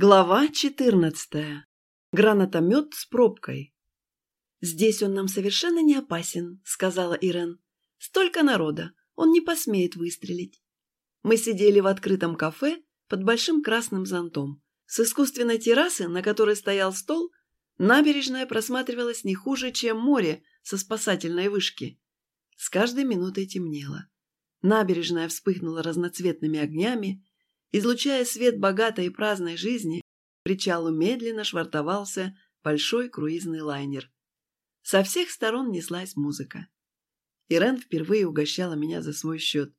Глава 14. Гранатомет с пробкой. «Здесь он нам совершенно не опасен», — сказала Ирен. «Столько народа, он не посмеет выстрелить». Мы сидели в открытом кафе под большим красным зонтом. С искусственной террасы, на которой стоял стол, набережная просматривалась не хуже, чем море со спасательной вышки. С каждой минутой темнело. Набережная вспыхнула разноцветными огнями, Излучая свет богатой и праздной жизни, к причалу медленно швартовался большой круизный лайнер. Со всех сторон неслась музыка. Ирен впервые угощала меня за свой счет.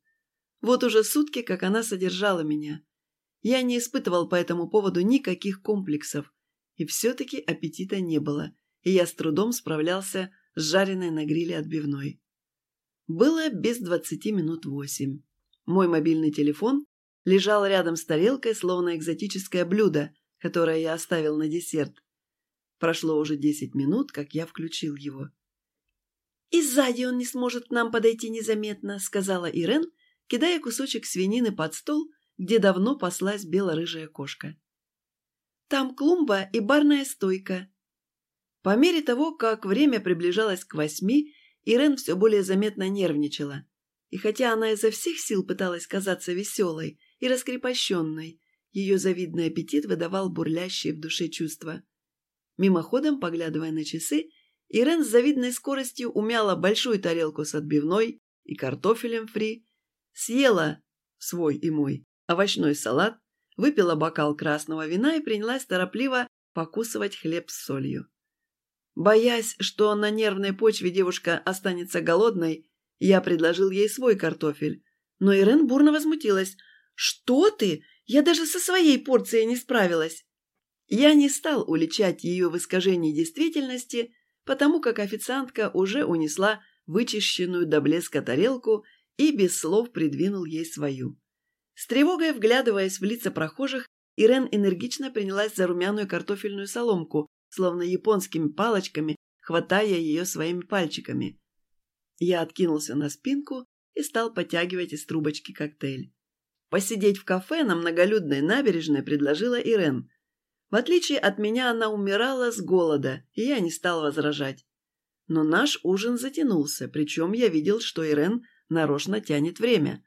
Вот уже сутки, как она содержала меня. Я не испытывал по этому поводу никаких комплексов, и все-таки аппетита не было, и я с трудом справлялся с жареной на гриле отбивной. Было без двадцати минут восемь. Мой мобильный телефон лежал рядом с тарелкой, словно экзотическое блюдо, которое я оставил на десерт. Прошло уже десять минут, как я включил его. «И сзади он не сможет к нам подойти незаметно», — сказала Ирен, кидая кусочек свинины под стол, где давно паслась бело-рыжая кошка. «Там клумба и барная стойка». По мере того, как время приближалось к восьми, Ирен все более заметно нервничала. И хотя она изо всех сил пыталась казаться веселой и раскрепощенной. Ее завидный аппетит выдавал бурлящие в душе чувства. Мимоходом, поглядывая на часы, Ирен с завидной скоростью умяла большую тарелку с отбивной и картофелем фри, съела свой и мой овощной салат, выпила бокал красного вина и принялась торопливо покусывать хлеб с солью. Боясь, что на нервной почве девушка останется голодной, я предложил ей свой картофель, но Ирен бурно возмутилась – «Что ты? Я даже со своей порцией не справилась!» Я не стал уличать ее в искажении действительности, потому как официантка уже унесла вычищенную до блеска тарелку и без слов придвинул ей свою. С тревогой вглядываясь в лица прохожих, Ирен энергично принялась за румяную картофельную соломку, словно японскими палочками, хватая ее своими пальчиками. Я откинулся на спинку и стал потягивать из трубочки коктейль. Посидеть в кафе на многолюдной набережной предложила Ирен. В отличие от меня, она умирала с голода, и я не стал возражать. Но наш ужин затянулся, причем я видел, что Ирен нарочно тянет время.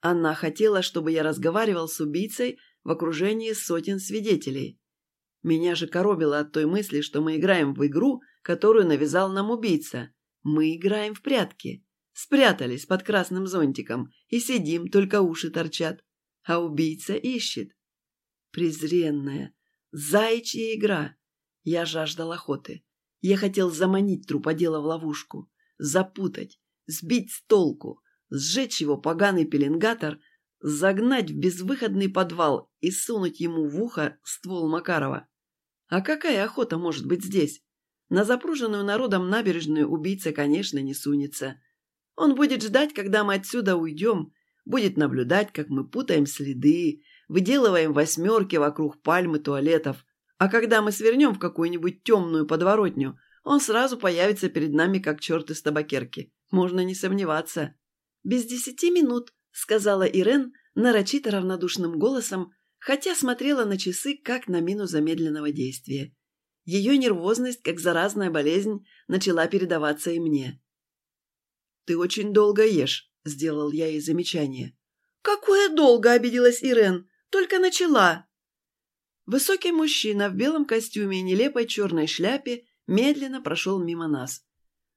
Она хотела, чтобы я разговаривал с убийцей в окружении сотен свидетелей. Меня же коробило от той мысли, что мы играем в игру, которую навязал нам убийца. Мы играем в прятки. Спрятались под красным зонтиком и сидим, только уши торчат. А убийца ищет. Презренная, заячья игра. Я жаждал охоты. Я хотел заманить труподела в ловушку, запутать, сбить с толку, сжечь его поганый пеленгатор, загнать в безвыходный подвал и сунуть ему в ухо ствол Макарова. А какая охота может быть здесь? На запруженную народом набережную убийца, конечно, не сунется. Он будет ждать, когда мы отсюда уйдем, будет наблюдать, как мы путаем следы, выделываем восьмерки вокруг пальмы туалетов. А когда мы свернем в какую-нибудь темную подворотню, он сразу появится перед нами, как черт из табакерки. Можно не сомневаться. «Без десяти минут», — сказала Ирен нарочито равнодушным голосом, хотя смотрела на часы, как на мину замедленного действия. Ее нервозность, как заразная болезнь, начала передаваться и мне. «Ты очень долго ешь», — сделал я ей замечание. «Какое долго?» — обиделась Ирен. «Только начала». Высокий мужчина в белом костюме и нелепой черной шляпе медленно прошел мимо нас.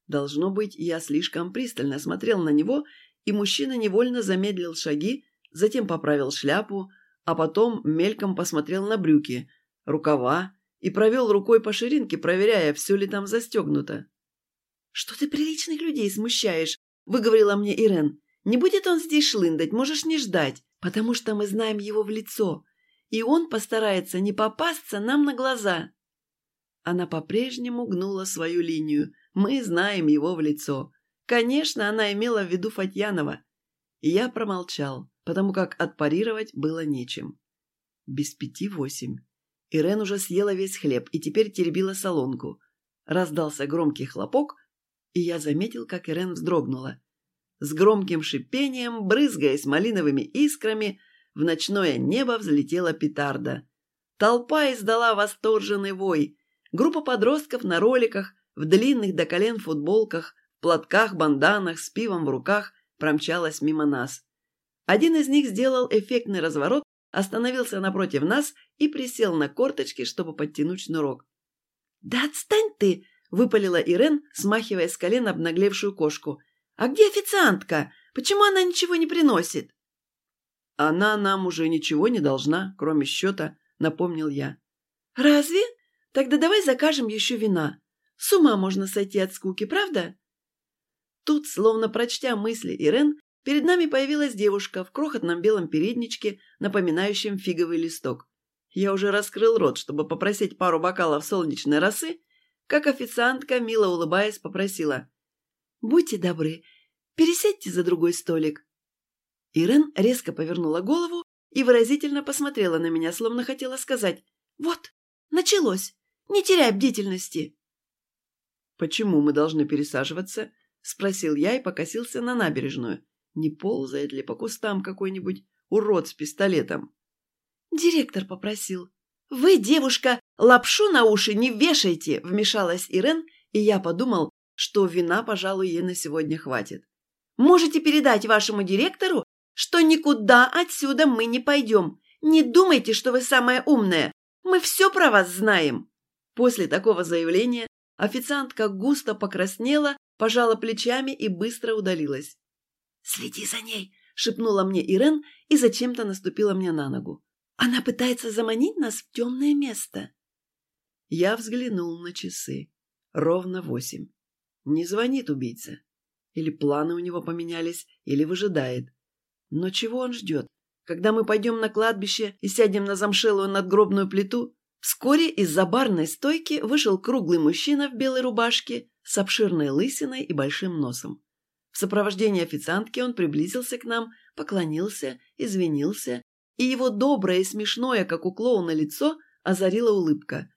Должно быть, я слишком пристально смотрел на него, и мужчина невольно замедлил шаги, затем поправил шляпу, а потом мельком посмотрел на брюки, рукава и провел рукой по ширинке, проверяя, все ли там застегнуто. «Что ты приличных людей смущаешь?» – выговорила мне Ирен. «Не будет он здесь шлындать, можешь не ждать, потому что мы знаем его в лицо, и он постарается не попасться нам на глаза». Она по-прежнему гнула свою линию. Мы знаем его в лицо. Конечно, она имела в виду Фатьянова. я промолчал, потому как отпарировать было нечем. Без пяти восемь. Ирен уже съела весь хлеб и теперь теребила солонку. Раздался громкий хлопок, и я заметил, как Ирен вздрогнула. С громким шипением, брызгаясь малиновыми искрами, в ночное небо взлетела петарда. Толпа издала восторженный вой. Группа подростков на роликах, в длинных до колен футболках, платках, банданах, с пивом в руках промчалась мимо нас. Один из них сделал эффектный разворот, остановился напротив нас и присел на корточки, чтобы подтянуть шнурок. «Да отстань ты!» – выпалила Ирен, смахивая с колен обнаглевшую кошку. «А где официантка? Почему она ничего не приносит?» «Она нам уже ничего не должна, кроме счета», – напомнил я. «Разве? Тогда давай закажем еще вина. С ума можно сойти от скуки, правда?» Тут, словно прочтя мысли Ирен, перед нами появилась девушка в крохотном белом передничке, напоминающем фиговый листок. Я уже раскрыл рот, чтобы попросить пару бокалов солнечной росы, как официантка, мило улыбаясь, попросила. «Будьте добры, пересядьте за другой столик». Ирен резко повернула голову и выразительно посмотрела на меня, словно хотела сказать «Вот, началось, не теряй бдительности». «Почему мы должны пересаживаться?» – спросил я и покосился на набережную. Не ползает ли по кустам какой-нибудь урод с пистолетом? «Директор попросил». «Вы, девушка, лапшу на уши не вешайте!» – вмешалась Ирен, и я подумал, что вина, пожалуй, ей на сегодня хватит. «Можете передать вашему директору, что никуда отсюда мы не пойдем. Не думайте, что вы самая умная. Мы все про вас знаем». После такого заявления официантка густо покраснела, пожала плечами и быстро удалилась. «Следи за ней!» – шепнула мне Ирен и зачем-то наступила мне на ногу. Она пытается заманить нас в темное место. Я взглянул на часы. Ровно восемь. Не звонит убийца. Или планы у него поменялись, или выжидает. Но чего он ждет? Когда мы пойдем на кладбище и сядем на замшелую надгробную плиту? Вскоре из-за барной стойки вышел круглый мужчина в белой рубашке с обширной лысиной и большим носом. В сопровождении официантки он приблизился к нам, поклонился, извинился и его доброе и смешное, как у клоуна, лицо озарила улыбка.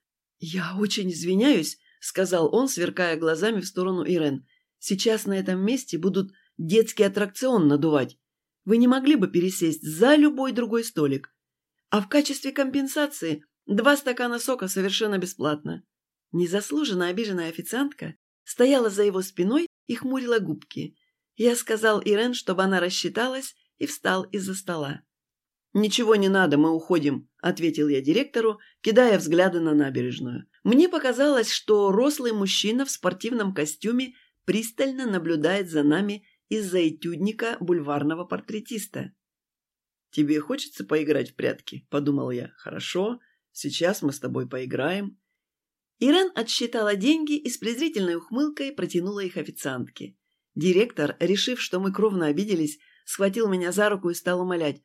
«Я очень извиняюсь», — сказал он, сверкая глазами в сторону Ирен. «Сейчас на этом месте будут детский аттракцион надувать. Вы не могли бы пересесть за любой другой столик. А в качестве компенсации два стакана сока совершенно бесплатно». Незаслуженно обиженная официантка стояла за его спиной и хмурила губки. Я сказал Ирен, чтобы она рассчиталась, и встал из-за стола. «Ничего не надо, мы уходим», – ответил я директору, кидая взгляды на набережную. Мне показалось, что рослый мужчина в спортивном костюме пристально наблюдает за нами из-за этюдника бульварного портретиста. «Тебе хочется поиграть в прятки?» – подумал я. «Хорошо, сейчас мы с тобой поиграем». Ирен отсчитала деньги и с презрительной ухмылкой протянула их официантке. Директор, решив, что мы кровно обиделись, схватил меня за руку и стал умолять.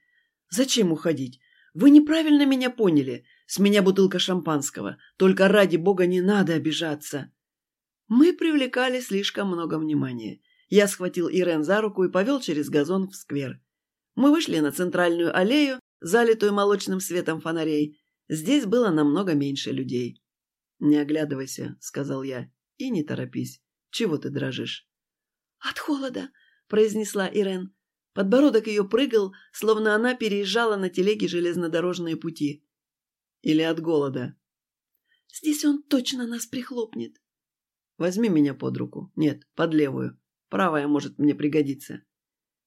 «Зачем уходить? Вы неправильно меня поняли. С меня бутылка шампанского. Только ради бога не надо обижаться». Мы привлекали слишком много внимания. Я схватил Ирен за руку и повел через газон в сквер. Мы вышли на центральную аллею, залитую молочным светом фонарей. Здесь было намного меньше людей. «Не оглядывайся», — сказал я, — «и не торопись. Чего ты дрожишь?» «От холода», — произнесла Ирен. Подбородок ее прыгал, словно она переезжала на телеге железнодорожные пути. Или от голода. «Здесь он точно нас прихлопнет». «Возьми меня под руку. Нет, под левую. Правая может мне пригодиться».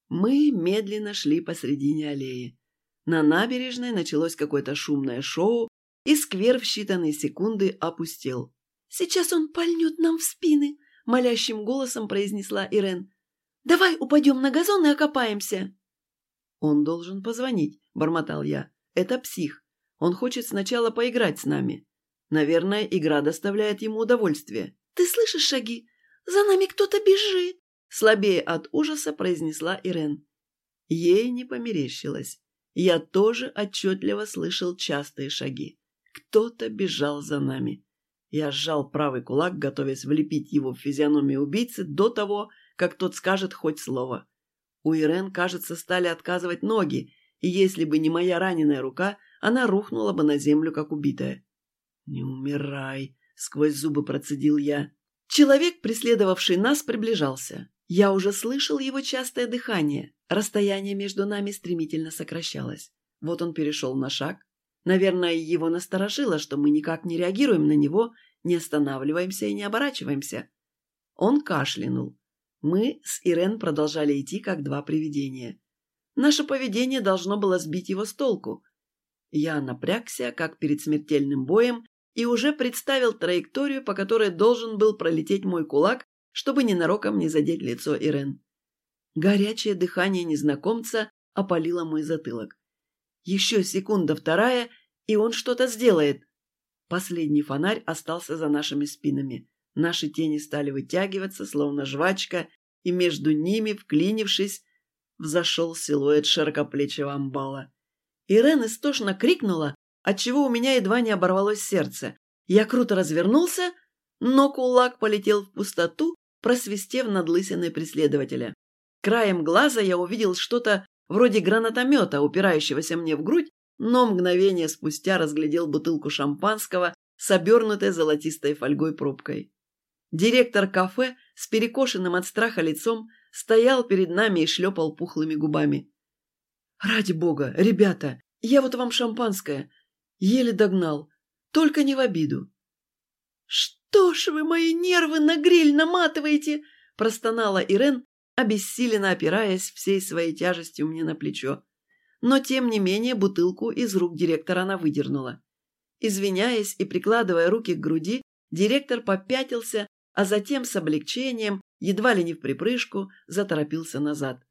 Мы медленно шли посредине аллеи. На набережной началось какое-то шумное шоу, и сквер в считанные секунды опустел. «Сейчас он пальнет нам в спины», — молящим голосом произнесла Ирен. Давай упадем на газон и окопаемся!» «Он должен позвонить», — бормотал я. «Это псих. Он хочет сначала поиграть с нами. Наверное, игра доставляет ему удовольствие». «Ты слышишь шаги? За нами кто-то бежит!» Слабее от ужаса произнесла Ирен. Ей не померещилось. Я тоже отчетливо слышал частые шаги. Кто-то бежал за нами. Я сжал правый кулак, готовясь влепить его в физиономию убийцы до того, как тот скажет хоть слово. У Ирен, кажется, стали отказывать ноги, и если бы не моя раненая рука, она рухнула бы на землю, как убитая. «Не умирай!» — сквозь зубы процедил я. Человек, преследовавший нас, приближался. Я уже слышал его частое дыхание. Расстояние между нами стремительно сокращалось. Вот он перешел на шаг. Наверное, его насторожило, что мы никак не реагируем на него, не останавливаемся и не оборачиваемся. Он кашлянул. Мы с Ирен продолжали идти, как два привидения. Наше поведение должно было сбить его с толку. Я напрягся, как перед смертельным боем, и уже представил траекторию, по которой должен был пролететь мой кулак, чтобы ненароком не задеть лицо Ирен. Горячее дыхание незнакомца опалило мой затылок. Еще секунда вторая, и он что-то сделает. Последний фонарь остался за нашими спинами. Наши тени стали вытягиваться, словно жвачка, и между ними, вклинившись, взошел силуэт широкоплечего амбала. Ирен истошно крикнула, отчего у меня едва не оборвалось сердце. Я круто развернулся, но кулак полетел в пустоту, просвистев над лысиной преследователя. Краем глаза я увидел что-то вроде гранатомета, упирающегося мне в грудь, но мгновение спустя разглядел бутылку шампанского с обернутой золотистой фольгой пробкой. Директор кафе с перекошенным от страха лицом стоял перед нами и шлепал пухлыми губами. «Ради бога, ребята, я вот вам шампанское. Еле догнал. Только не в обиду». «Что ж вы мои нервы на гриль наматываете?» простонала Ирен, обессиленно опираясь всей своей тяжестью мне на плечо. Но, тем не менее, бутылку из рук директора она выдернула. Извиняясь и прикладывая руки к груди, директор попятился, а затем с облегчением, едва ли не в припрыжку, заторопился назад.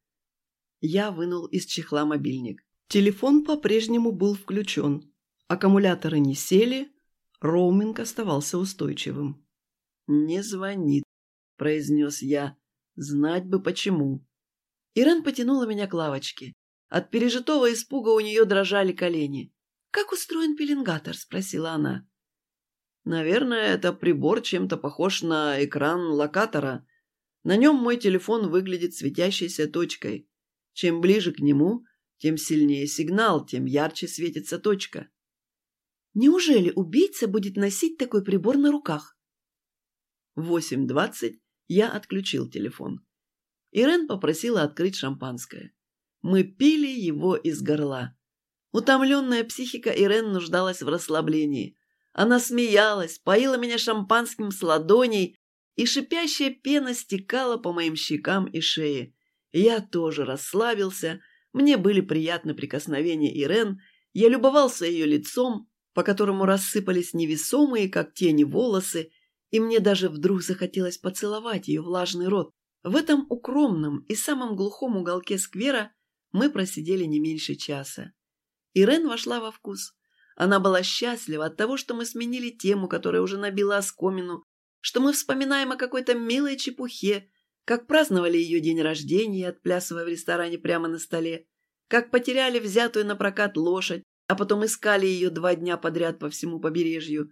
Я вынул из чехла мобильник. Телефон по-прежнему был включен. Аккумуляторы не сели, роуминг оставался устойчивым. «Не звонит», — произнес я. «Знать бы почему». Ирен потянула меня к лавочке. От пережитого испуга у нее дрожали колени. «Как устроен пеленгатор?» – спросила она. «Наверное, это прибор чем-то похож на экран локатора. На нем мой телефон выглядит светящейся точкой. Чем ближе к нему, тем сильнее сигнал, тем ярче светится точка». «Неужели убийца будет носить такой прибор на руках?» В 8.20 я отключил телефон. Ирен попросила открыть шампанское. Мы пили его из горла. Утомленная психика Ирен нуждалась в расслаблении. Она смеялась, поила меня шампанским с ладоней, и шипящая пена стекала по моим щекам и шее. Я тоже расслабился, мне были приятны прикосновения Ирен, я любовался ее лицом, по которому рассыпались невесомые, как тени, волосы, и мне даже вдруг захотелось поцеловать ее влажный рот. В этом укромном и самом глухом уголке сквера мы просидели не меньше часа. Ирен вошла во вкус. Она была счастлива от того, что мы сменили тему, которая уже набила оскомину, что мы вспоминаем о какой-то милой чепухе, как праздновали ее день рождения, отплясывая в ресторане прямо на столе, как потеряли взятую на прокат лошадь, а потом искали ее два дня подряд по всему побережью,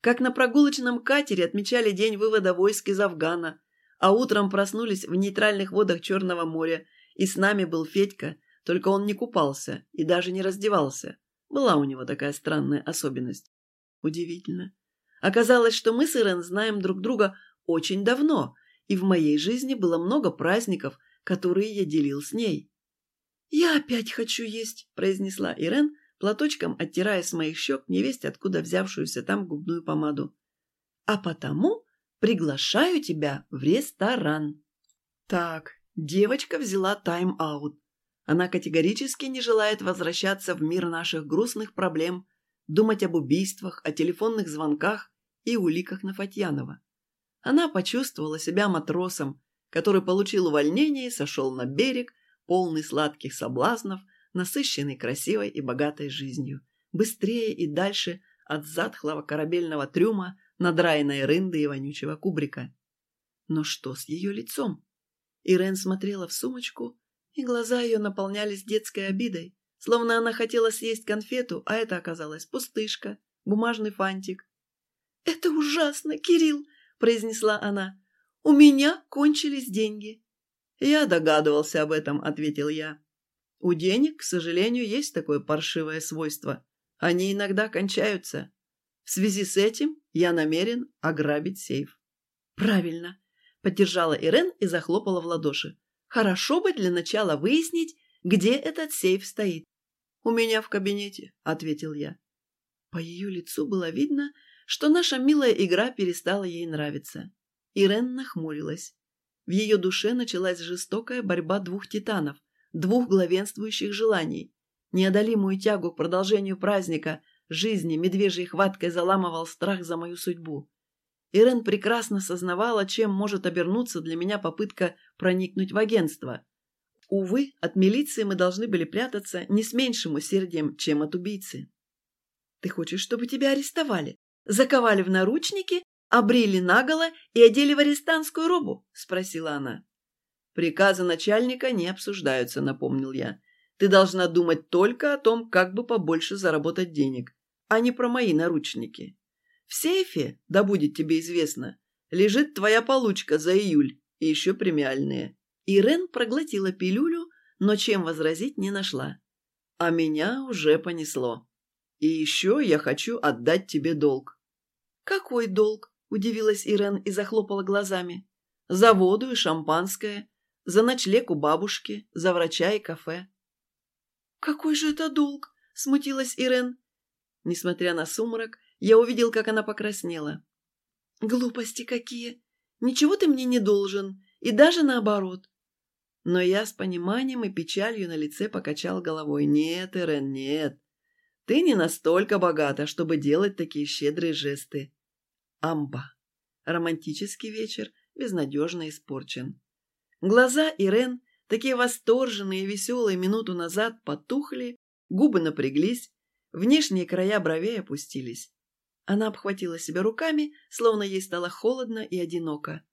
как на прогулочном катере отмечали день вывода войск из Афгана, а утром проснулись в нейтральных водах Черного моря и с нами был Федька, только он не купался и даже не раздевался. Была у него такая странная особенность. Удивительно. Оказалось, что мы с Ирен знаем друг друга очень давно, и в моей жизни было много праздников, которые я делил с ней. «Я опять хочу есть», – произнесла Ирен, платочком оттирая с моих щек невесть, откуда взявшуюся там губную помаду. «А потому приглашаю тебя в ресторан». «Так, Девочка взяла тайм-аут. Она категорически не желает возвращаться в мир наших грустных проблем, думать об убийствах, о телефонных звонках и уликах на Фатьянова. Она почувствовала себя матросом, который получил увольнение и сошел на берег, полный сладких соблазнов, насыщенный красивой и богатой жизнью, быстрее и дальше от затхлого корабельного трюма, надраенной рынды и вонючего кубрика. Но что с ее лицом? Ирен смотрела в сумочку, и глаза ее наполнялись детской обидой, словно она хотела съесть конфету, а это оказалась пустышка, бумажный фантик. «Это ужасно, Кирилл!» – произнесла она. «У меня кончились деньги». «Я догадывался об этом», – ответил я. «У денег, к сожалению, есть такое паршивое свойство. Они иногда кончаются. В связи с этим я намерен ограбить сейф». «Правильно. Поддержала Ирен и захлопала в ладоши. Хорошо бы для начала выяснить, где этот сейф стоит. «У меня в кабинете», — ответил я. По ее лицу было видно, что наша милая игра перестала ей нравиться. Ирен нахмурилась. В ее душе началась жестокая борьба двух титанов, двух главенствующих желаний. Неодолимую тягу к продолжению праздника, жизни медвежьей хваткой заламывал страх за мою судьбу. Ирен прекрасно сознавала, чем может обернуться для меня попытка проникнуть в агентство. Увы, от милиции мы должны были прятаться не с меньшим усердием, чем от убийцы. «Ты хочешь, чтобы тебя арестовали? Заковали в наручники, обрили наголо и одели в арестантскую робу?» – спросила она. «Приказы начальника не обсуждаются», – напомнил я. «Ты должна думать только о том, как бы побольше заработать денег, а не про мои наручники». В сейфе, да будет тебе известно, лежит твоя получка за июль и еще премиальные. Ирен проглотила пилюлю, но чем возразить не нашла. А меня уже понесло. И еще я хочу отдать тебе долг. Какой долг? Удивилась Ирен и захлопала глазами. За воду и шампанское, за ночлег у бабушки, за врача и кафе. Какой же это долг? Смутилась Ирен. Несмотря на сумрак, я увидел, как она покраснела. «Глупости какие! Ничего ты мне не должен, и даже наоборот!» Но я с пониманием и печалью на лице покачал головой. «Нет, Ирен, нет. Ты не настолько богата, чтобы делать такие щедрые жесты. Амба. Романтический вечер безнадежно испорчен. Глаза Ирен, такие восторженные и веселые минуту назад, потухли, губы напряглись, внешние края бровей опустились. Она обхватила себя руками, словно ей стало холодно и одиноко.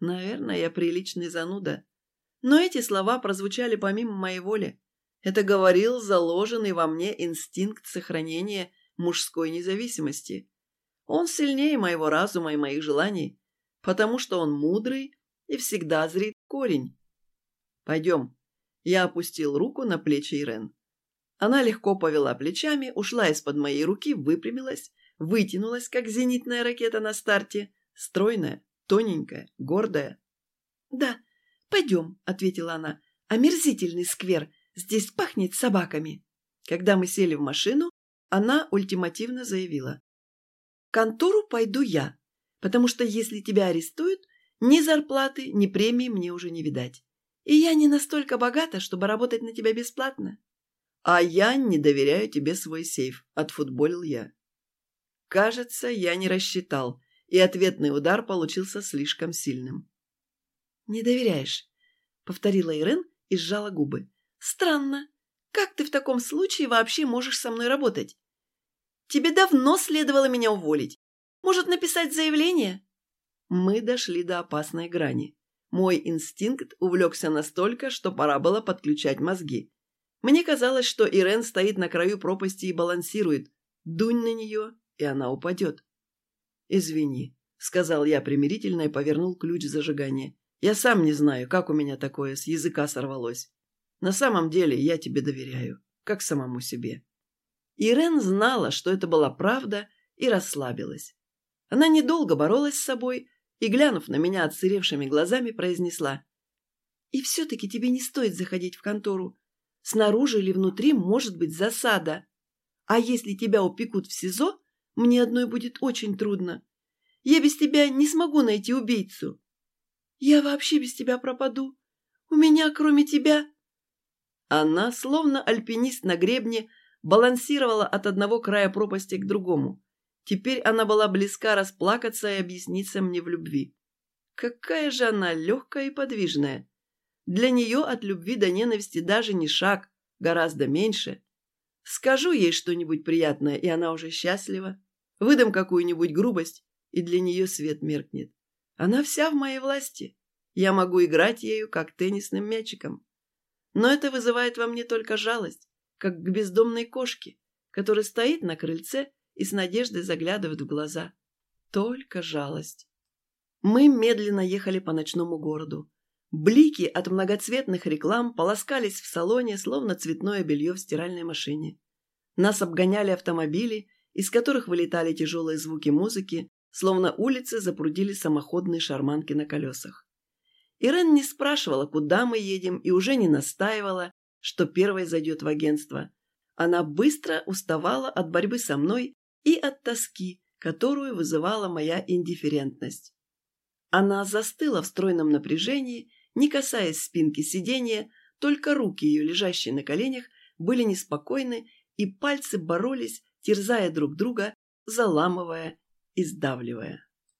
Наверное, я приличный зануда. Но эти слова прозвучали помимо моей воли. Это говорил заложенный во мне инстинкт сохранения мужской независимости. Он сильнее моего разума и моих желаний, потому что он мудрый и всегда зрит корень. «Пойдем». Я опустил руку на плечи Ирен. Она легко повела плечами, ушла из-под моей руки, выпрямилась вытянулась, как зенитная ракета на старте, стройная, тоненькая, гордая. «Да, пойдем», — ответила она. «Омерзительный сквер, здесь пахнет собаками». Когда мы сели в машину, она ультимативно заявила. «В контору пойду я, потому что если тебя арестуют, ни зарплаты, ни премии мне уже не видать. И я не настолько богата, чтобы работать на тебя бесплатно». «А я не доверяю тебе свой сейф», — отфутболил я. Кажется, я не рассчитал, и ответный удар получился слишком сильным. «Не доверяешь», — повторила Ирен и сжала губы. «Странно. Как ты в таком случае вообще можешь со мной работать? Тебе давно следовало меня уволить. Может, написать заявление?» Мы дошли до опасной грани. Мой инстинкт увлекся настолько, что пора было подключать мозги. Мне казалось, что Ирен стоит на краю пропасти и балансирует. Дунь на нее, и она упадет. «Извини», — сказал я примирительно и повернул ключ зажигания. «Я сам не знаю, как у меня такое с языка сорвалось. На самом деле я тебе доверяю, как самому себе». Ирен знала, что это была правда, и расслабилась. Она недолго боролась с собой и, глянув на меня отсыревшими глазами, произнесла. «И все-таки тебе не стоит заходить в контору. Снаружи или внутри может быть засада. А если тебя упекут в СИЗО, мне одной будет очень трудно. Я без тебя не смогу найти убийцу. Я вообще без тебя пропаду. У меня, кроме тебя...» Она, словно альпинист на гребне, балансировала от одного края пропасти к другому. Теперь она была близка расплакаться и объясниться мне в любви. Какая же она легкая и подвижная. Для нее от любви до ненависти даже не шаг, гораздо меньше. Скажу ей что-нибудь приятное, и она уже счастлива. Выдам какую-нибудь грубость, и для нее свет меркнет. Она вся в моей власти. Я могу играть ею, как теннисным мячиком. Но это вызывает во мне только жалость, как к бездомной кошке, которая стоит на крыльце и с надеждой заглядывает в глаза. Только жалость. Мы медленно ехали по ночному городу. Блики от многоцветных реклам полоскались в салоне, словно цветное белье в стиральной машине. Нас обгоняли автомобили, из которых вылетали тяжелые звуки музыки, словно улицы запрудили самоходные шарманки на колесах. Ирен не спрашивала, куда мы едем, и уже не настаивала, что первой зайдет в агентство. Она быстро уставала от борьбы со мной и от тоски, которую вызывала моя индифферентность. Она застыла в стройном напряжении, не касаясь спинки сиденья, только руки ее, лежащие на коленях, были неспокойны, и пальцы боролись, терзая друг друга, заламывая и сдавливая.